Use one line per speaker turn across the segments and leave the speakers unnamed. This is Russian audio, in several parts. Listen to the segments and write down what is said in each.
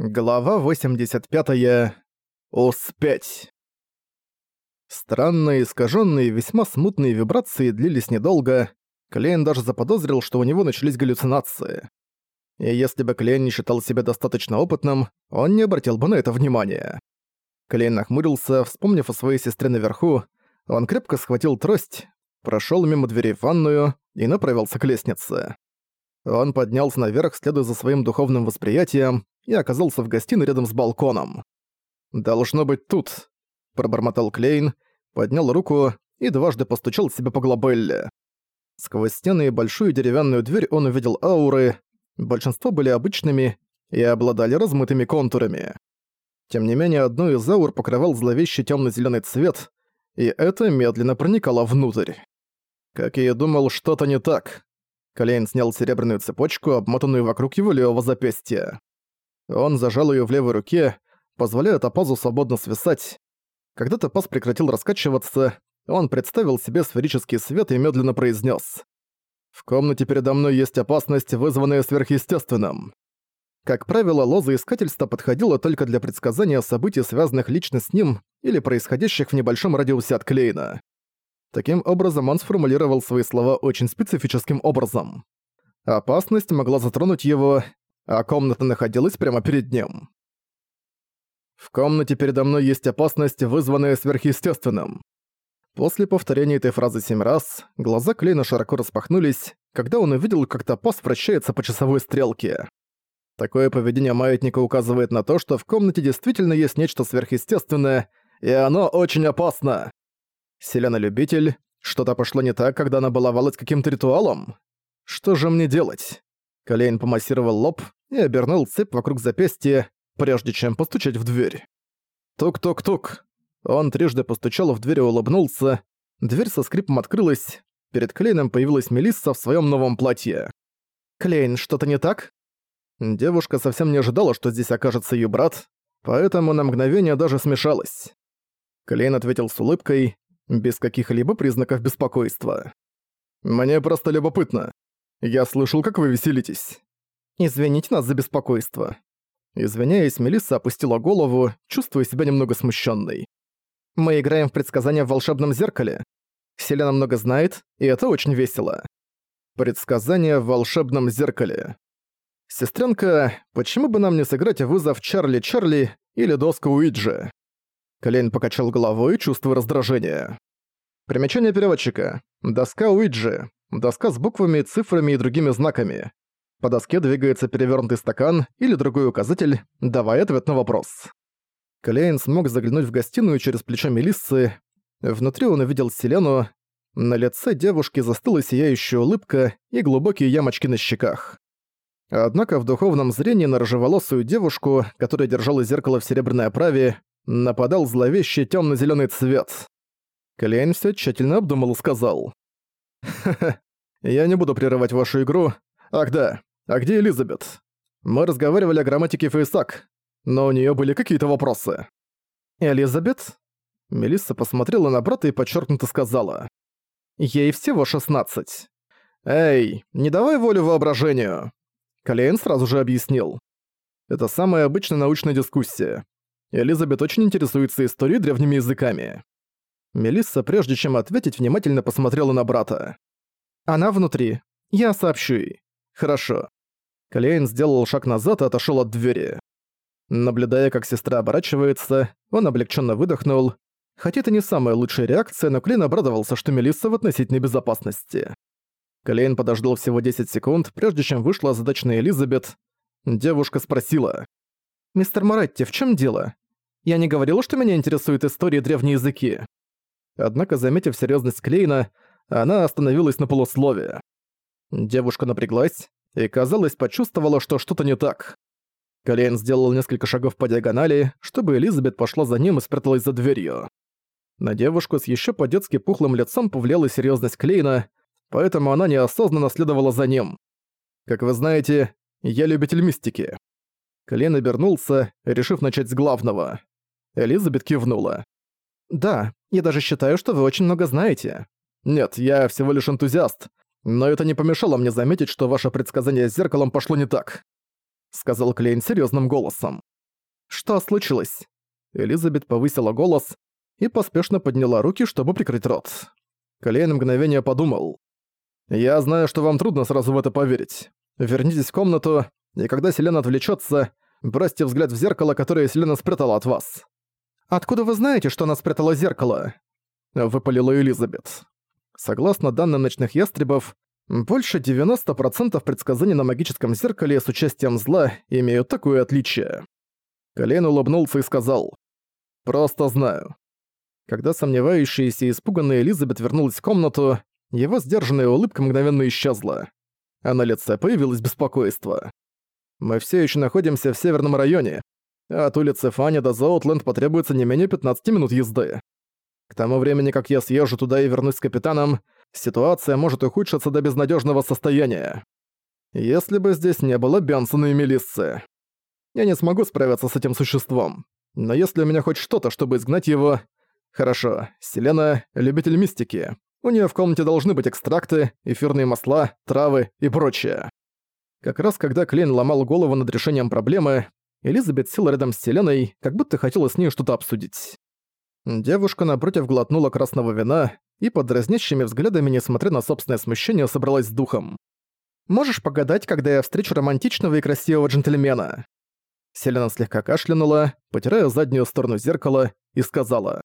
Глава 85. Успеть. Странные, искаженные, весьма смутные вибрации длились недолго. Клейн даже заподозрил, что у него начались галлюцинации. И если бы Клейн не считал себя достаточно опытным, он не обратил бы на это внимания. Клейн нахмурился, вспомнив о своей сестре наверху. Он крепко схватил трость, прошел мимо дверей в ванную и направился к лестнице. Он поднялся наверх, следуя за своим духовным восприятием, и оказался в гостиной рядом с балконом. «Должно быть тут», — пробормотал Клейн, поднял руку и дважды постучал себе по глобелле. Сквозь стены и большую деревянную дверь он увидел ауры, большинство были обычными и обладали размытыми контурами. Тем не менее, одну из аур покрывал зловещий темно зеленый цвет, и это медленно проникало внутрь. Как я и думал, что-то не так. Клейн снял серебряную цепочку, обмотанную вокруг его левого запястья. Он зажал ее в левой руке, позволяя топазу свободно свисать. Когда топаз прекратил раскачиваться, он представил себе сферический свет и медленно произнес: «В комнате передо мной есть опасность, вызванная сверхъестественным». Как правило, лоза искательства подходила только для предсказания событий, связанных лично с ним или происходящих в небольшом радиусе от Клейна. Таким образом, он сформулировал свои слова очень специфическим образом. Опасность могла затронуть его, а комната находилась прямо перед ним. В комнате передо мной есть опасность, вызванная сверхъестественным. После повторения этой фразы семь раз, глаза Клейна широко распахнулись, когда он увидел, как топаз вращается по часовой стрелке. Такое поведение маятника указывает на то, что в комнате действительно есть нечто сверхъестественное, и оно очень опасно. Селена-любитель, что-то пошло не так, когда она баловалась каким-то ритуалом? Что же мне делать? Колейн помассировал лоб и обернул цепь вокруг запястья, прежде чем постучать в дверь. Тук-тук-тук. Он трижды постучал в дверь и улыбнулся. Дверь со скрипом открылась. Перед Клейном появилась Мелисса в своем новом платье. «Клейн, что-то не так?» Девушка совсем не ожидала, что здесь окажется ее брат, поэтому на мгновение даже смешалась. Клейн ответил с улыбкой, без каких-либо признаков беспокойства. «Мне просто любопытно. Я слышал, как вы веселитесь. Извините нас за беспокойство. Извиняясь, Мелисса опустила голову, чувствуя себя немного смущенной. Мы играем в предсказания в волшебном зеркале. Селена много знает, и это очень весело. Предсказания в волшебном зеркале. Сестренка, почему бы нам не сыграть вызов Чарли-Чарли или доску Уиджи? Колейн покачал головой, чувствуя раздражение. Примечание переводчика. Доска Уиджи. Доска с буквами, цифрами и другими знаками. По доске двигается перевернутый стакан или другой указатель, давая ответ на вопрос. Клейн смог заглянуть в гостиную через плечо Мелиссы. Внутри он увидел Селену. На лице девушки застыла сияющая улыбка и глубокие ямочки на щеках. Однако в духовном зрении на рыжеволосую девушку, которая держала зеркало в серебряной оправе, нападал зловещий темно зеленый цвет. Клейн все тщательно обдумал и сказал. «Ха-ха, я не буду прерывать вашу игру. Ах да, а где Элизабет? Мы разговаривали о грамматике Фейсак, но у нее были какие-то вопросы». «Элизабет?» Мелисса посмотрела на брата и подчеркнуто сказала. «Ей всего 16. «Эй, не давай волю воображению!» Калейн сразу же объяснил. Это самая обычная научная дискуссия. Элизабет очень интересуется историей древними языками. Мелисса, прежде чем ответить, внимательно посмотрела на брата. «Она внутри. Я сообщу ей». «Хорошо». Калейн сделал шаг назад и отошёл от двери. Наблюдая, как сестра оборачивается, он облегченно выдохнул. Хотя это не самая лучшая реакция, но Клейн обрадовался, что Мелисса в относительной безопасности. Клейн подождал всего 10 секунд, прежде чем вышла озадаченная Элизабет. Девушка спросила. «Мистер Моретти, в чем дело? Я не говорила, что меня интересуют истории древние языки». Однако, заметив серьезность Клейна, она остановилась на полуслове. Девушка напряглась и, казалось, почувствовала, что что-то не так. Клейн сделал несколько шагов по диагонали, чтобы Элизабет пошла за ним и спряталась за дверью. На девушку с еще по-детски пухлым лицом повлияла серьезность Клейна, поэтому она неосознанно следовала за ним. Как вы знаете, я любитель мистики. Клейн обернулся, решив начать с главного. Элизабет кивнула. «Да, я даже считаю, что вы очень много знаете». «Нет, я всего лишь энтузиаст, но это не помешало мне заметить, что ваше предсказание с зеркалом пошло не так», — сказал Клейн серьезным голосом. «Что случилось?» Элизабет повысила голос и поспешно подняла руки, чтобы прикрыть рот. Клейн мгновение подумал. «Я знаю, что вам трудно сразу в это поверить. Вернитесь в комнату, и когда Селена отвлечется, бросьте взгляд в зеркало, которое Селена спрятала от вас». «Откуда вы знаете, что она спрятала зеркало?» — выпалила Элизабет. Согласно данным ночных ястребов, больше 90% предсказаний на магическом зеркале с участием зла имеют такое отличие. Колен улыбнулся и сказал, «Просто знаю». Когда сомневающаяся и испуганная Элизабет вернулась в комнату, его сдержанная улыбка мгновенно исчезла, а на лице появилось беспокойство. «Мы все еще находимся в северном районе, от улицы Фанни до Зоутленд потребуется не менее 15 минут езды. К тому времени, как я съезжу туда и вернусь с капитаном, ситуация может ухудшиться до безнадежного состояния. Если бы здесь не было Бенсона и Мелиссы. Я не смогу справиться с этим существом. Но если у меня хоть что-то, чтобы изгнать его... Хорошо, Селена — любитель мистики. У нее в комнате должны быть экстракты, эфирные масла, травы и прочее. Как раз когда Клейн ломал голову над решением проблемы, Элизабет села рядом с Селеной, как будто хотела с ней что-то обсудить. Девушка напротив глотнула красного вина и под дразнящими взглядами, несмотря на собственное смущение, собралась с духом. «Можешь погадать, когда я встречу романтичного и красивого джентльмена?» Селена слегка кашлянула, потирая заднюю сторону зеркала, и сказала.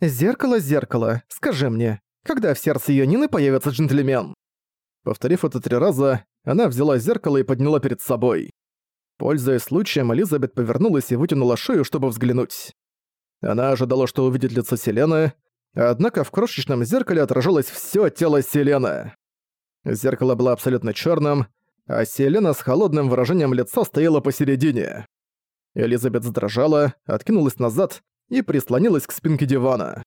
«Зеркало, зеркало, скажи мне, когда в сердце её Нины появится джентльмен?» Повторив это три раза, она взяла зеркало и подняла перед собой. Пользуясь случаем, Элизабет повернулась и вытянула шею, чтобы взглянуть. Она ожидала, что увидит лицо Селены, однако в крошечном зеркале отражалось всё тело Селены. Зеркало было абсолютно чёрным, а Селена с холодным выражением лица стояла посередине. Элизабет задрожала, откинулась назад и прислонилась к спинке дивана.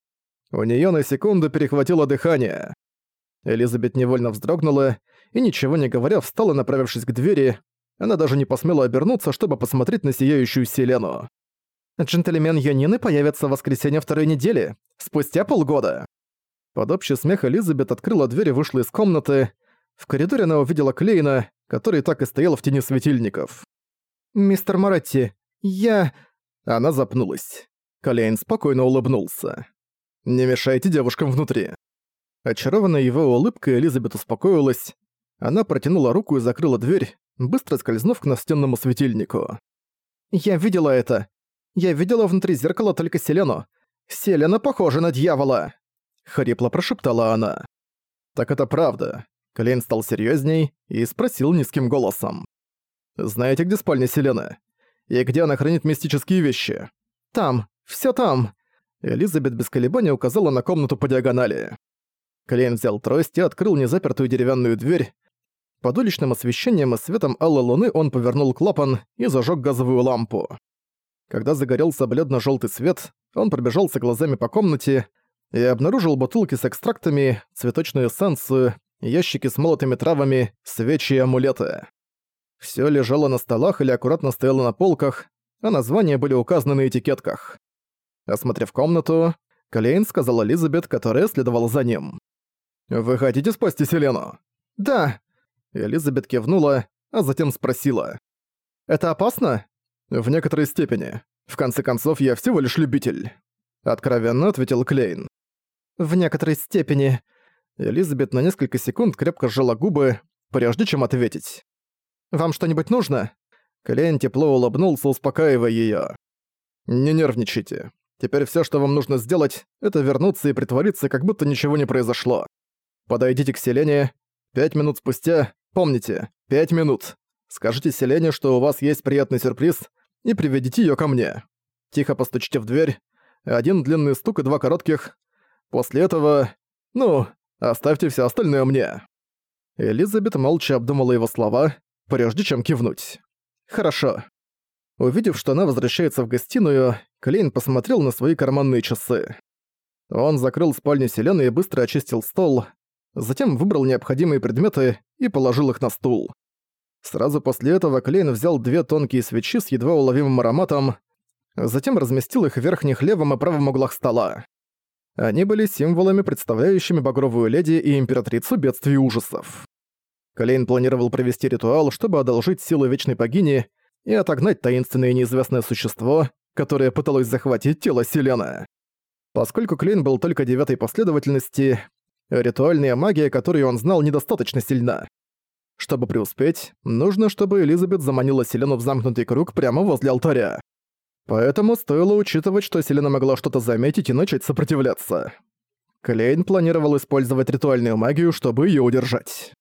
У неё на секунду перехватило дыхание. Элизабет невольно вздрогнула и, ничего не говоря, встала, направившись к двери. Она даже не посмела обернуться, чтобы посмотреть на сияющую Селену. Джентльмен Йонины появится в воскресенье второй недели, спустя полгода. Под общий смех Элизабет открыла дверь и вышла из комнаты. В коридоре она увидела Клейна, который так и стоял в тени светильников. «Мистер Моретти, я...» Она запнулась. Клейн спокойно улыбнулся. «Не мешайте девушкам внутри». Очарованная его улыбкой, Элизабет успокоилась. Она протянула руку и закрыла дверь, быстро скользнув к настенному светильнику. «Я видела это. Я видела внутри зеркала только Селену. Селена похожа на дьявола!» Хрипло прошептала она. «Так это правда». Клейн стал серьезней и спросил низким голосом. «Знаете, где спальня Селены? И где она хранит мистические вещи?» «Там. все там». Элизабет без колебаний указала на комнату по диагонали. Клейн взял трость и открыл незапертую деревянную дверь. Под уличным освещением и светом алой луны он повернул клапан и зажег газовую лампу. Когда загорелся бледно-желтый свет, он пробежался глазами по комнате и обнаружил бутылки с экстрактами, цветочную эссенцию, ящики с молотыми травами, свечи и амулеты. Всё лежало на столах или аккуратно стояло на полках, а названия были указаны на этикетках. Осмотрев комнату, Клейн сказал Элизабет, которая следовала за ним. «Вы хотите спасти Селену?» «Да». Элизабет кивнула, а затем спросила. «Это опасно?» «В некоторой степени. В конце концов, я всего лишь любитель», — откровенно ответил Клейн. «В некоторой степени». Элизабет на несколько секунд крепко сжала губы, прежде чем ответить. «Вам что-нибудь нужно?» Клейн тепло улыбнулся, успокаивая её. «Не нервничайте. Теперь всё, что вам нужно сделать, это вернуться и притвориться, как будто ничего не произошло. Подойдите к Селене. Пять минут спустя, помните, пять минут. Скажите Селене, что у вас есть приятный сюрприз, и приведите её ко мне. Тихо постучите в дверь. Один длинный стук и два коротких. После этого... Ну, оставьте все остальное мне». Элизабет молча обдумала его слова, прежде чем кивнуть. «Хорошо». Увидев, что она возвращается в гостиную, Клейн посмотрел на свои карманные часы. Он закрыл спальню Селены и быстро очистил стол, затем выбрал необходимые предметы и положил их на стул. Сразу после этого Клейн взял две тонкие свечи с едва уловимым ароматом, затем разместил их в верхних левом и правом углах стола. Они были символами, представляющими багровую леди и императрицу бедствий ужасов. Клейн планировал провести ритуал, чтобы одолжить силы Вечной Богини и отогнать таинственное неизвестное существо, которое пыталось захватить тело Селена. Поскольку Клейн был только девятой последовательности, ритуальная магия, которую он знал, недостаточно сильна. Чтобы преуспеть, нужно, чтобы Элизабет заманила Селену в замкнутый круг прямо возле алтаря. Поэтому стоило учитывать, что Селена могла что-то заметить и начать сопротивляться. Клейн планировал использовать ритуальную магию, чтобы её удержать.